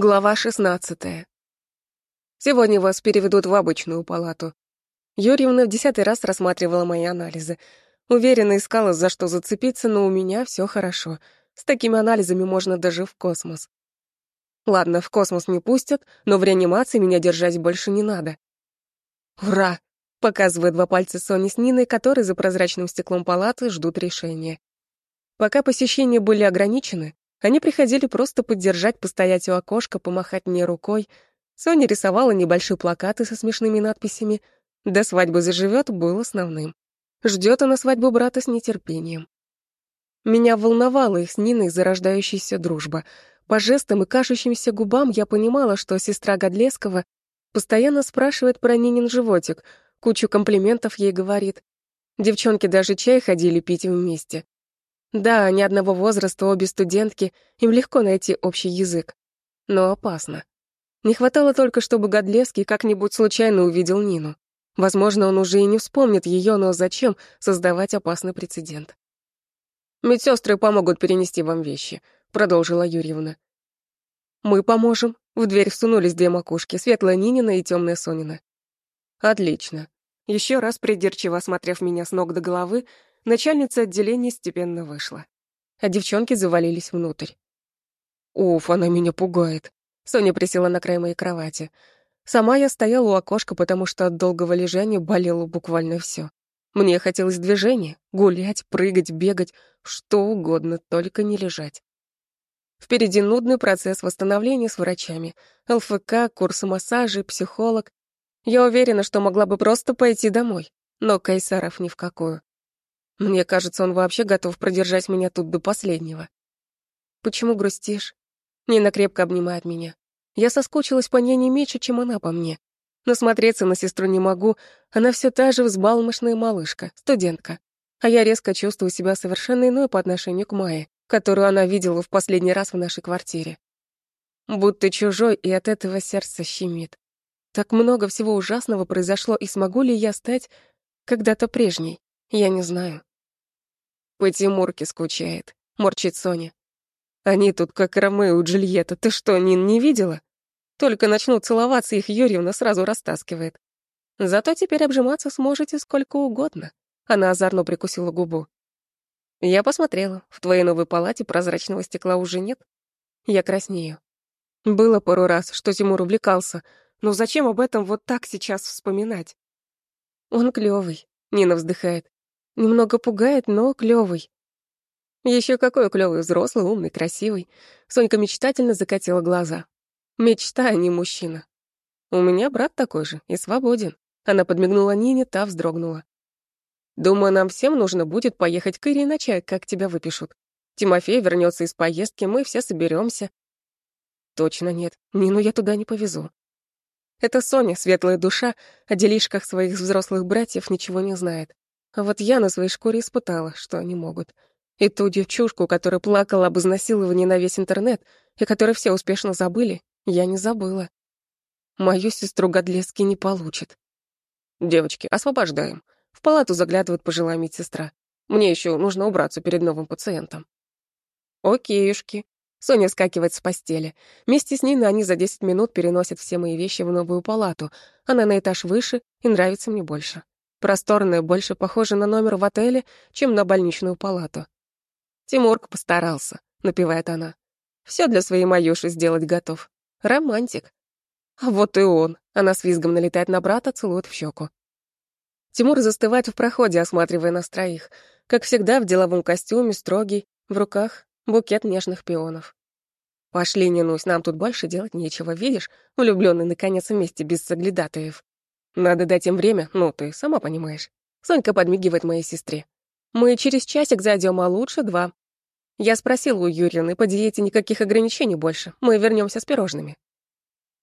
Глава 16. Сегодня вас переведут в обычную палату. Юрьевна в десятый раз рассматривала мои анализы. Уверенно искала, за что зацепиться, но у меня все хорошо. С такими анализами можно даже в космос. Ладно, в космос не пустят, но в реанимации меня держать больше не надо. «Ура!» — показывает два пальца Сони с Ниной, которые за прозрачным стеклом палаты ждут решения. Пока посещения были ограничены, они приходили просто поддержать, постоять у окошка, помахать мне рукой. Соня рисовала небольшие плакаты со смешными надписями. «До свадьбы заживет» был основным. Ждет она свадьбу брата с нетерпением. Меня волновала их с Ниной зарождающаяся дружба. По жестам и кажущимся губам я понимала, что сестра Годлескова постоянно спрашивает про Нинин животик, кучу комплиментов ей говорит. Девчонки даже чай ходили пить вместе. Да, они одного возраста, обе студентки, им легко найти общий язык. Но опасно. Не хватало только, чтобы Годлевский как-нибудь случайно увидел Нину. Возможно, он уже и не вспомнит ее, но зачем создавать опасный прецедент? «Медсестры помогут перенести вам вещи», — продолжила Юрьевна. «Мы поможем». В дверь всунулись две макушки, светлая Нинина и темная Сонина. «Отлично». Еще раз придирчиво осмотрев меня с ног до головы, Начальница отделения степенно вышла. А девчонки завалились внутрь. «Уф, она меня пугает». Соня присела на край моей кровати. Сама я стояла у окошка, потому что от долгого лежания болело буквально все. Мне хотелось движения, гулять, прыгать, бегать, что угодно, только не лежать. Впереди нудный процесс восстановления с врачами. ЛФК, курсы массажа, психолог. Я уверена, что могла бы просто пойти домой. Но Кайсаров ни в какую. Мне кажется, он вообще готов продержать меня тут до последнего. Почему грустишь? Нина крепко обнимает меня. Я соскучилась по ней не меньше, чем она по мне. Но смотреться на сестру не могу, она все та же взбалмошная малышка, студентка. А я резко чувствую себя совершенно иной по отношению к Майе, которую она видела в последний раз в нашей квартире. Будто чужой, и от этого сердце щемит. Так много всего ужасного произошло, и смогу ли я стать когда-то прежней, я не знаю. По Тимурке скучает, морчит Соня. Они тут как Ромео и Джульетта. Ты что, Нин, не видела? Только начнут целоваться, их Юрьевна сразу растаскивает. Зато теперь обжиматься сможете сколько угодно. Она озорно прикусила губу. Я посмотрела. В твоей новой палате прозрачного стекла уже нет. Я краснею. Было пару раз, что Тимур увлекался, но зачем об этом вот так сейчас вспоминать? Он клёвый, Нина вздыхает. Немного пугает, но клёвый. Еще какой клёвый, взрослый, умный, красивый. Сонька мечтательно закатила глаза. Мечта, а не мужчина. У меня брат такой же и свободен. Она подмигнула Нине, та вздрогнула. Думаю, нам всем нужно будет поехать к Ире на чай, как тебя выпишут. Тимофей вернется из поездки, мы все соберемся. Точно нет, Нину я туда не повезу. Это Соня, светлая душа, о делишках своих взрослых братьев ничего не знает. А вот я на своей шкуре испытала, что они могут. И ту девчушку, которая плакала об изнасиловании на весь интернет, и которую все успешно забыли, я не забыла. Мою сестру Годлески не получит. Девочки, освобождаем. В палату заглядывает пожилая медсестра. Мне еще нужно убраться перед новым пациентом. Окейушки. Соня скакивает с постели. Вместе с Ниной они за 10 минут переносят все мои вещи в новую палату. Она на этаж выше и нравится мне больше. Просторная, больше похожа на номер в отеле, чем на больничную палату. Тимурка постарался, напевает она. Все для своей Маюши сделать готов. Романтик. А вот и он. Она с визгом налетает на брата, целует в щеку. Тимур застывает в проходе, осматривая нас троих. Как всегда, в деловом костюме, строгий, в руках букет нежных пионов. «Пошли, Нинусь, нам тут больше делать нечего, видишь? Влюбленный наконец вместе без соглядатаев». Надо дать им время, ну, ты сама понимаешь. Сонька подмигивает моей сестре. Мы через часик зайдем, а лучше два. Я спросила у Юрины, по диете никаких ограничений больше. Мы вернемся с пирожными.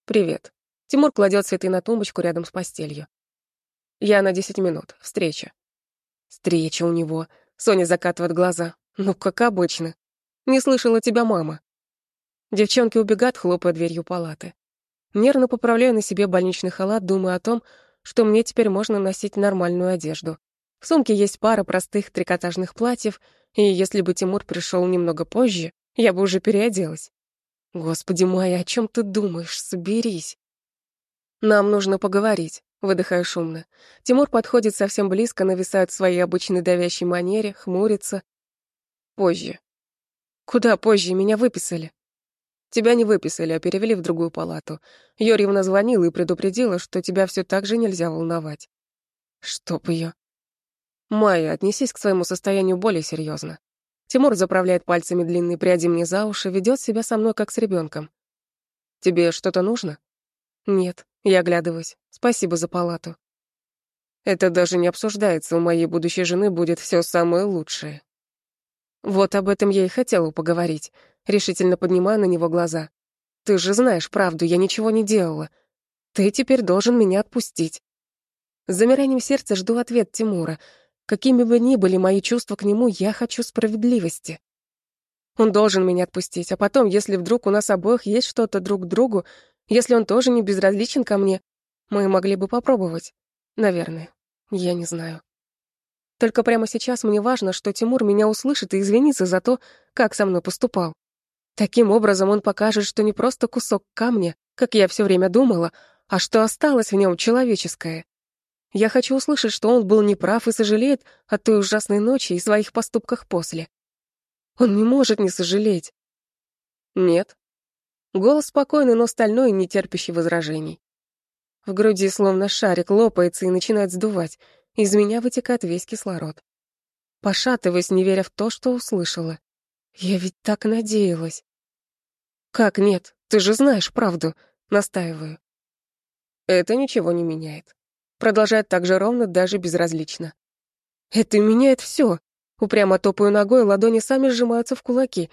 Привет. Тимур кладет цветы на тумбочку рядом с постелью. Я на десять минут. Встреча. Встреча у него. Соня закатывает глаза. Ну, как обычно. Не слышала тебя мама. Девчонки убегают, хлопая дверью палаты. Нервно поправляю на себе больничный халат, думая о том, что мне теперь можно носить нормальную одежду. В сумке есть пара простых трикотажных платьев, и если бы Тимур пришел немного позже, я бы уже переоделась. Господи, Майя, о чем ты думаешь? Соберись. Нам нужно поговорить. Выдыхаю шумно. Тимур подходит совсем близко, нависает в своей обычной давящей манере, хмурится. Позже. Куда позже? Меня выписали. Тебя не выписали, а перевели в другую палату. Юрьевна звонила и предупредила, что тебя все так же нельзя волновать. Чтоб ее. Майя, отнесись к своему состоянию более серьезно. Тимур заправляет пальцами длинные пряди мне за уши, ведет себя со мной как с ребенком. Тебе что-то нужно? Нет, я оглядываюсь. Спасибо за палату. Это даже не обсуждается, у моей будущей жены будет все самое лучшее. Вот об этом я и хотела поговорить. Решительно поднимаю на него глаза. Ты же знаешь правду, я ничего не делала. Ты теперь должен меня отпустить. С замиранием сердца жду ответ Тимура. Какими бы ни были мои чувства к нему, я хочу справедливости. Он должен меня отпустить, а потом, если вдруг у нас обоих есть что-то друг к другу, если он тоже не безразличен ко мне, мы могли бы попробовать. Наверное. Я не знаю. Только прямо сейчас мне важно, что Тимур меня услышит и извинится за то, как со мной поступал. Таким образом он покажет, что не просто кусок камня, как я все время думала, а что осталось в нем человеческое. Я хочу услышать, что он был неправ и сожалеет о той ужасной ночи и своих поступках после. Он не может не сожалеть. Нет. Голос спокойный, но стальной, не терпящий возражений. В груди словно шарик лопается и начинает сдувать. Из меня вытекает весь кислород. Пошатываясь, не веря в то, что услышала. Я ведь так надеялась. Как нет? Ты же знаешь правду. Настаиваю. Это ничего не меняет. Продолжает так же ровно, даже безразлично. Это меняет все. Упрямо топаю ногой, ладони сами сжимаются в кулаки.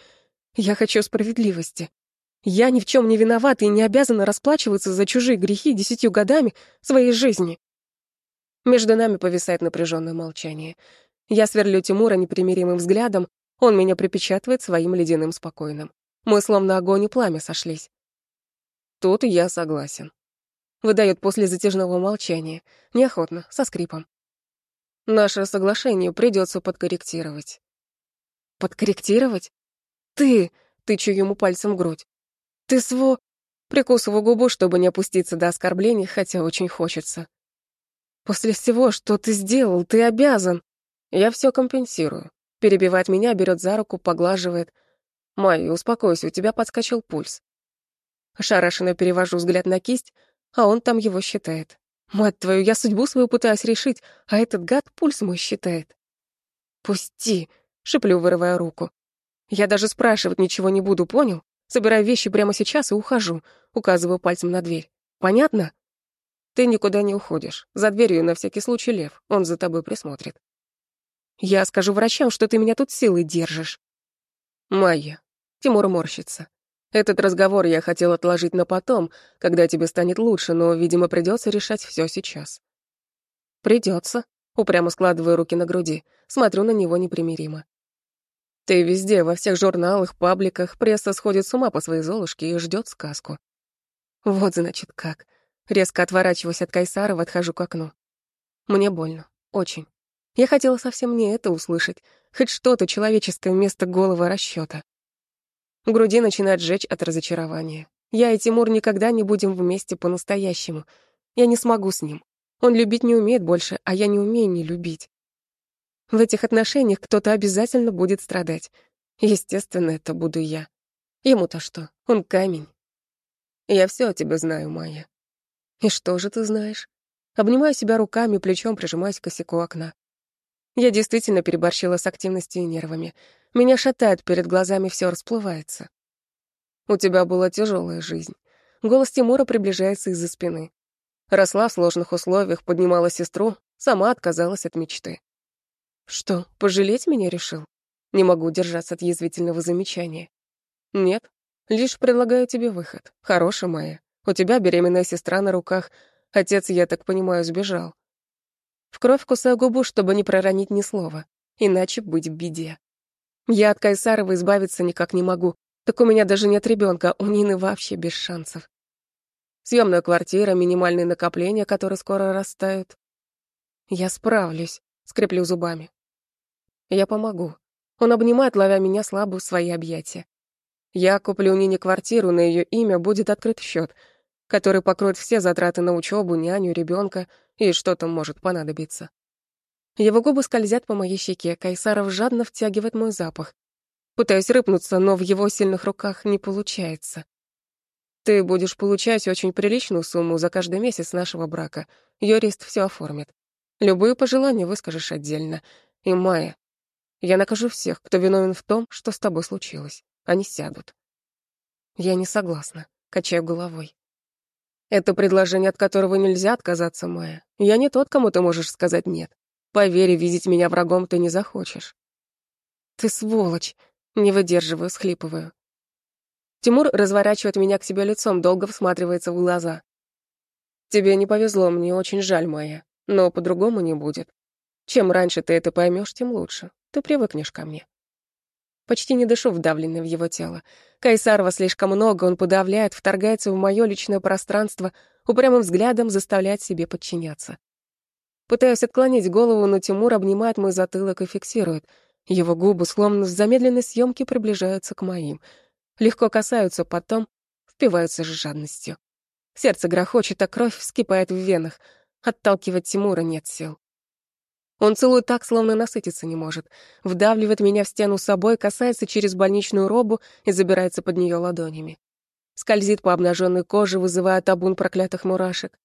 Я хочу справедливости. Я ни в чем не виновата и не обязана расплачиваться за чужие грехи десятью годами своей жизни. Между нами повисает напряженное молчание. Я сверлю Тимура непримиримым взглядом, он меня припечатывает своим ледяным спокойным. Мы словно огонь и пламя сошлись. Тут я согласен выдает после затяжного молчания, неохотно, со скрипом. Наше соглашение придется подкорректировать. Подкорректировать? Ты, тычу ему пальцем в грудь. Ты сво... Прикусываю губу, чтобы не опуститься до оскорблений, хотя очень хочется. После всего, что ты сделал, ты обязан. Я все компенсирую. Перебивает меня, берет за руку, поглаживает. Майя, успокойся, у тебя подскочил пульс. Ошарашенно перевожу взгляд на кисть, а он там его считает. Мать твою, я судьбу свою пытаюсь решить, а этот гад пульс мой считает. «Пусти!» — шеплю, вырывая руку. «Я даже спрашивать ничего не буду, понял? Собираю вещи прямо сейчас и ухожу», — указываю пальцем на дверь. «Понятно?» «Ты никуда не уходишь. За дверью на всякий случай лев, он за тобой присмотрит». «Я скажу врачам, что ты меня тут силой держишь». «Майя». Тимур морщится. Этот разговор я хотел отложить на потом, когда тебе станет лучше, но, видимо, придется решать все сейчас. Придется. Упрямо складываю руки на груди, смотрю на него непримиримо. Ты везде, во всех журналах, пабликах, пресса сходит с ума по своей Золушке и ждет сказку. Вот, значит, как. Резко отворачиваюсь от Кайсарова, отхожу к окну. Мне больно. Очень. Я хотела совсем не это услышать. Хоть что-то человеческое вместо голого расчета. В груди начинает жечь от разочарования. Я и Тимур никогда не будем вместе по-настоящему. Я не смогу с ним. Он любить не умеет больше, а я не умею не любить. В этих отношениях кто-то обязательно будет страдать. Естественно, это буду я. Ему-то что? Он камень. Я все о тебе знаю, Майя. И что же ты знаешь? Обнимаю себя руками, плечом прижимаюсь к косяку окна. Я действительно переборщила с активностью и нервами. Меня шатает, перед глазами все расплывается. У тебя была тяжелая жизнь. Голос Тимура приближается из-за спины. Росла в сложных условиях, поднимала сестру, сама отказалась от мечты. Что, пожалеть меня решил? Не могу удержаться от язвительного замечания. Нет, лишь предлагаю тебе выход. Хорошая моя. У тебя беременная сестра на руках. Отец, я так понимаю, сбежал. В кровь кусаю губу, чтобы не проронить ни слова. Иначе быть беде. Я от Кайсарова избавиться никак не могу. Так у меня даже нет ребенка, у Нины вообще без шансов. Съемная квартира, минимальные накопления, которые скоро растают. Я справлюсь, скреплю зубами. Я помогу. Он обнимает, ловя меня слабо в свои объятия. Я куплю Нине квартиру, на ее имя будет открыт счет, который покроет все затраты на учебу, няню, ребенка и что там может понадобиться. Его губы скользят по моей щеке, Кайсаров жадно втягивает мой запах. Пытаюсь рыпнуться, но в его сильных руках не получается. Ты будешь получать очень приличную сумму за каждый месяц нашего брака. Юрист все оформит. Любые пожелания выскажешь отдельно. И, Майя, я накажу всех, кто виновен в том, что с тобой случилось. Они сядут. Я не согласна, качаю головой. Это предложение, от которого нельзя отказаться, Майя. Я не тот, кому ты можешь сказать «нет». Поверь, видеть меня врагом ты не захочешь. Ты сволочь. Не выдерживаю, схлипываю. Тимур разворачивает меня к себе лицом, долго всматривается в глаза. Тебе не повезло, мне очень жаль, Майя. Но по-другому не будет. Чем раньше ты это поймешь, тем лучше. Ты привыкнешь ко мне. Почти не дышу, вдавленный в его тело. Кайсарова слишком много, он подавляет, вторгается в мое личное пространство, упрямым взглядом заставляет себе подчиняться. Пытаюсь отклонить голову, но Тимур обнимает мой затылок и фиксирует. Его губы, словно в замедленной съемке, приближаются к моим. Легко касаются, потом впиваются с жадностью. Сердце грохочет, а кровь вскипает в венах. Отталкивать Тимура нет сил. Он целует так, словно насытиться не может. Вдавливает меня в стену с собой, касается через больничную робу и забирается под нее ладонями. Скользит по обнаженной коже, вызывая табун проклятых мурашек.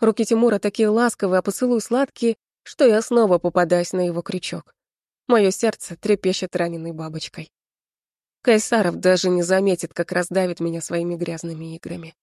Руки Тимура такие ласковые, а поцелуй сладкие, что я снова попадаюсь на его крючок. Мое сердце трепещет раненой бабочкой. Кайсаров даже не заметит, как раздавит меня своими грязными играми.